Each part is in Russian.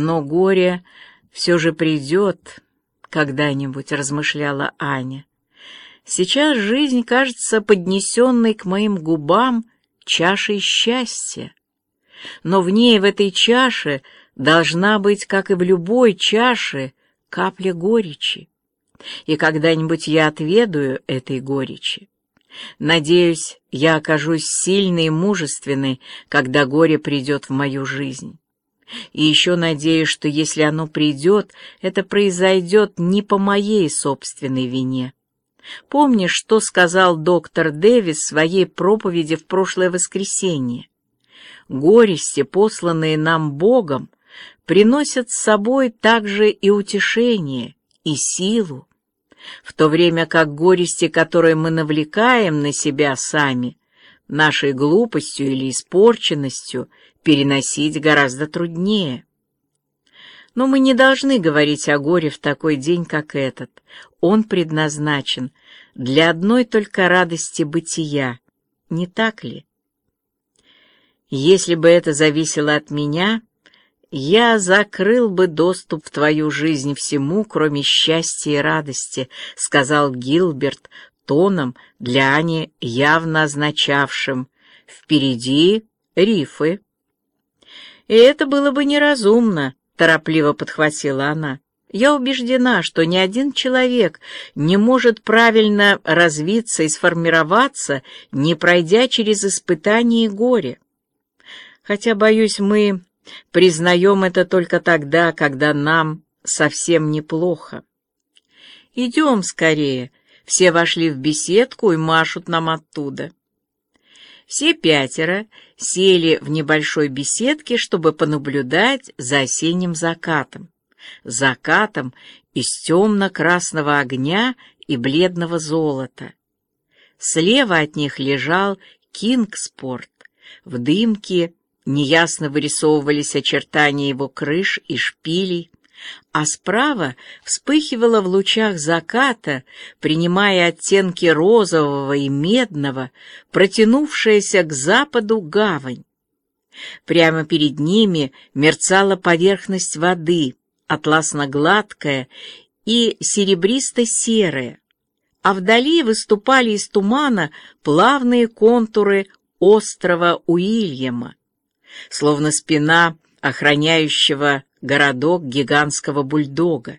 Но горе все же придет когда-нибудь, размышляла Аня. Сейчас жизнь кажется поднесенной к моим губам чашей счастья. Но в ней, в этой чаше, должна быть, как и в любой чаше, капля горечи. И когда-нибудь я отведаю этой горечи. Надеюсь, я окажусь сильной и мужественной, когда горе придет в мою жизнь. И еще надеюсь, что если оно придет, это произойдет не по моей собственной вине. Помнишь, что сказал доктор Дэвис в своей проповеди в прошлое воскресенье? Горести, посланные нам Богом, приносят с собой также и утешение, и силу, в то время как горести, которые мы навлекаем на себя сами, нашей глупостью или испорченностью, переносить гораздо труднее. Но мы не должны говорить о горе в такой день, как этот. Он предназначен для одной только радости бытия, не так ли? Если бы это зависело от меня, я закрыл бы доступ в твою жизнь всему, кроме счастья и радости, сказал Гилберт тоном для Ани явно означавшим «впереди рифы». «И это было бы неразумно», — торопливо подхватила она. «Я убеждена, что ни один человек не может правильно развиться и сформироваться, не пройдя через испытания и горе. Хотя, боюсь, мы признаем это только тогда, когда нам совсем неплохо. Идем скорее. Все вошли в беседку и машут нам оттуда. Все пятеро сели в небольшой беседке, чтобы понаблюдать за осенним закатом. Закатом из темно-красного огня и бледного золота. Слева от них лежал Кингспорт. В дымке неясно вырисовывались очертания его крыш и шпилей, а справа вспыхивала в лучах заката, принимая оттенки розового и медного, протянувшаяся к западу гавань. Прямо перед ними мерцала поверхность воды, атласно-гладкая и серебристо-серая, а вдали выступали из тумана плавные контуры острова Уильяма, словно спина охраняющего городок гигантского бульдога.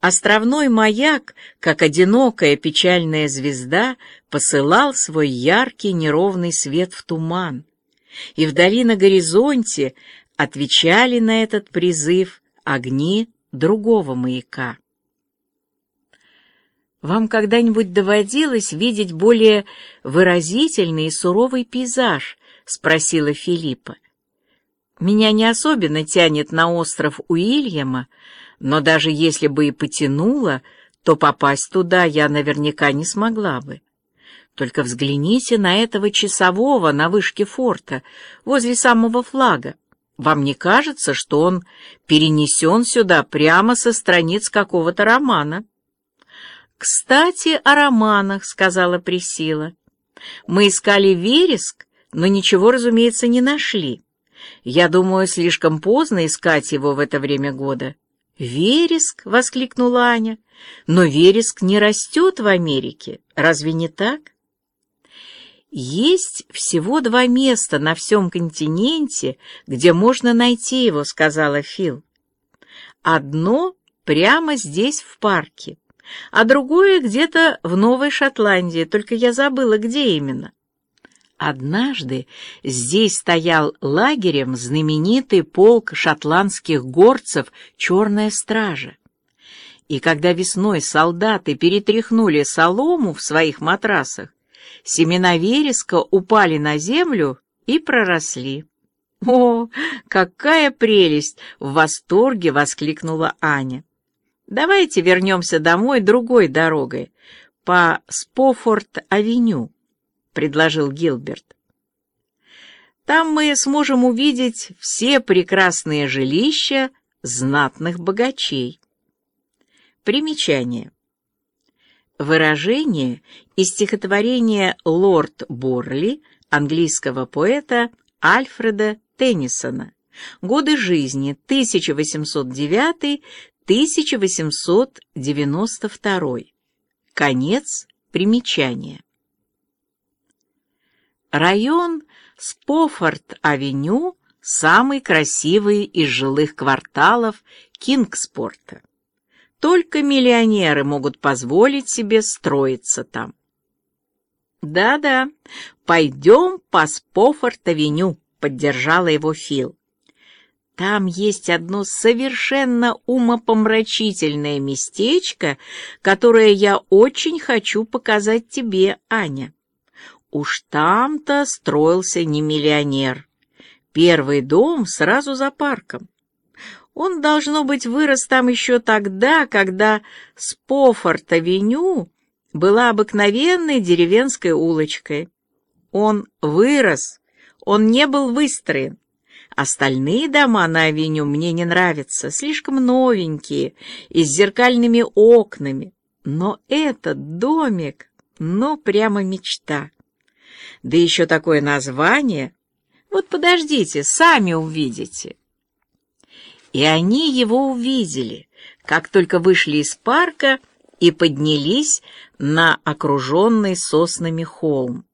Островной маяк, как одинокая печальная звезда, посылал свой яркий неровный свет в туман, и вдали на горизонте отвечали на этот призыв огни другого маяка. Вам когда-нибудь доводилось видеть более выразительный и суровый пейзаж, — спросила Филиппа. «Меня не особенно тянет на остров Уильяма, но даже если бы и потянуло, то попасть туда я наверняка не смогла бы. Только взгляните на этого часового на вышке форта, возле самого флага. Вам не кажется, что он перенесен сюда прямо со страниц какого-то романа?» «Кстати, о романах», — сказала Присила. «Мы искали вереск, но ничего, разумеется, не нашли. Я думаю, слишком поздно искать его в это время года. «Вереск!» — воскликнула Аня. «Но вереск не растет в Америке. Разве не так?» «Есть всего два места на всем континенте, где можно найти его», — сказала Фил. «Одно прямо здесь, в парке, а другое где-то в Новой Шотландии, только я забыла, где именно». Однажды здесь стоял лагерем знаменитый полк шотландских горцев «Черная стража». И когда весной солдаты перетряхнули солому в своих матрасах, семена вереска упали на землю и проросли. «О, какая прелесть!» — в восторге воскликнула Аня. «Давайте вернемся домой другой дорогой, по Спофорд-авеню» предложил Гилберт. Там мы сможем увидеть все прекрасные жилища знатных богачей. Примечание. Выражение из стихотворения «Лорд Борли» английского поэта Альфреда Теннисона Годы жизни 1809-1892. Конец примечания. Район Спофорд-авеню самый красивый из жилых кварталов Кингспорта. Только миллионеры могут позволить себе строиться там. «Да-да, пойдем по Спофорд-авеню», — поддержала его Фил. «Там есть одно совершенно умопомрачительное местечко, которое я очень хочу показать тебе, Аня. Уж там-то строился не миллионер. Первый дом сразу за парком. Он, должно быть, вырос там еще тогда, когда Спофорт-авеню была обыкновенной деревенской улочкой. Он вырос, он не был выстроен. Остальные дома на авеню мне не нравятся, слишком новенькие и с зеркальными окнами. Но этот домик, ну, прямо мечта. Да еще такое название. Вот подождите, сами увидите. И они его увидели, как только вышли из парка и поднялись на окруженный соснами холм.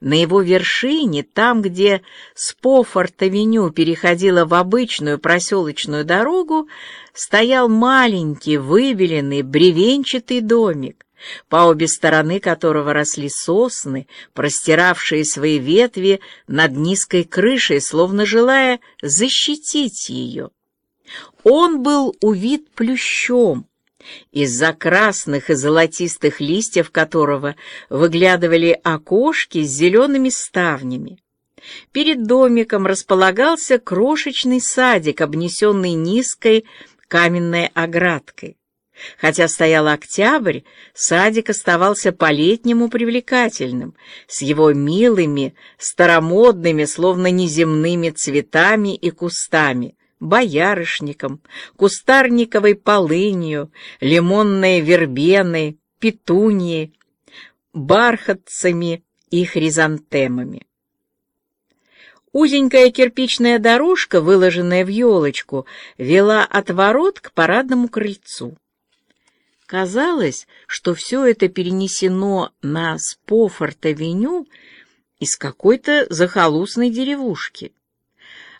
На его вершине, там, где Спофорт-авеню переходила в обычную проселочную дорогу, стоял маленький, выбеленный, бревенчатый домик, по обе стороны которого росли сосны, простиравшие свои ветви над низкой крышей, словно желая защитить ее. Он был увит плющом, из-за красных и золотистых листьев которого выглядывали окошки с зелеными ставнями. Перед домиком располагался крошечный садик, обнесенный низкой каменной оградкой. Хотя стоял октябрь, садик оставался по-летнему привлекательным, с его милыми, старомодными, словно неземными цветами и кустами, боярышником, кустарниковой полынью, лимонной вербеной, петунией, бархатцами и хризантемами. Узенькая кирпичная дорожка, выложенная в елочку, вела от ворот к парадному крыльцу. Казалось, что все это перенесено на Спофорт-авеню из какой-то захолустной деревушки.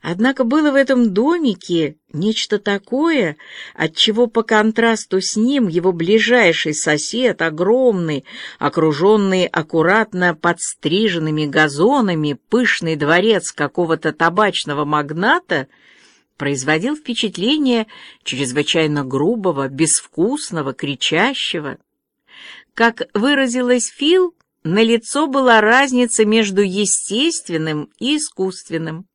Однако было в этом домике нечто такое, от чего по контрасту с ним его ближайший сосед, огромный, окруженный аккуратно подстриженными газонами, пышный дворец какого-то табачного магната, производил впечатление чрезвычайно грубого, безвкусного, кричащего. Как выразилась Фил, на лицо была разница между естественным и искусственным.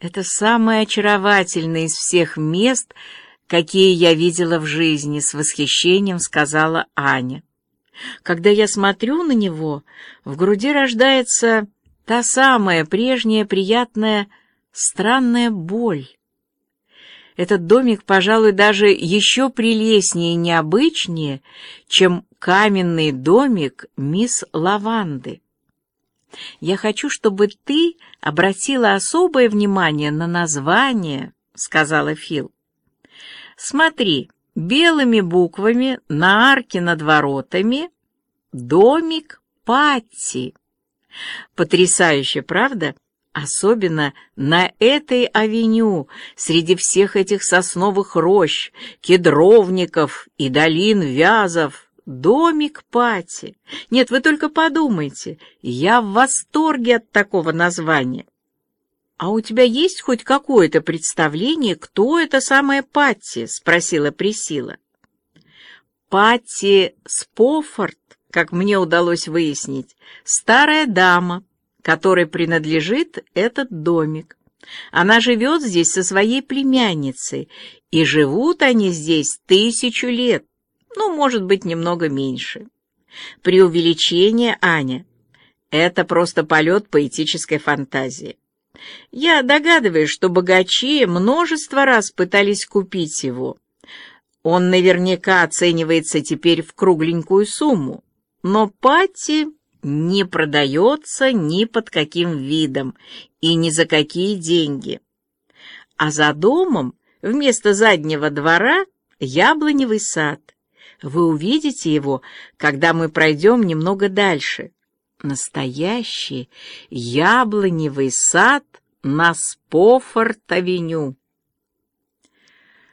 Это самое очаровательное из всех мест, какие я видела в жизни, с восхищением сказала Аня. Когда я смотрю на него, в груди рождается та самая прежняя приятная странная боль. Этот домик, пожалуй, даже еще прелестнее и необычнее, чем каменный домик мисс Лаванды. Я хочу, чтобы ты обратила особое внимание на название, сказала Фил. Смотри, белыми буквами на арке над воротами домик Патти. Потрясающе, правда? Особенно на этой авеню, среди всех этих сосновых рощ, кедровников и долин вязов, Домик Пати. Нет, вы только подумайте, я в восторге от такого названия. А у тебя есть хоть какое-то представление, кто это самая Патти? спросила Присила. Патти Спофорд, как мне удалось выяснить, старая дама, которой принадлежит этот домик. Она живет здесь со своей племянницей, и живут они здесь тысячу лет ну, может быть, немного меньше. Преувеличение, Аня. Это просто полет поэтической фантазии. Я догадываюсь, что богачи множество раз пытались купить его. Он наверняка оценивается теперь в кругленькую сумму, но Патти не продается ни под каким видом и ни за какие деньги. а за домом вместо заднего двора яблоневый сад. Вы увидите его, когда мы пройдем немного дальше. Настоящий яблоневый сад на Спофорт-авеню.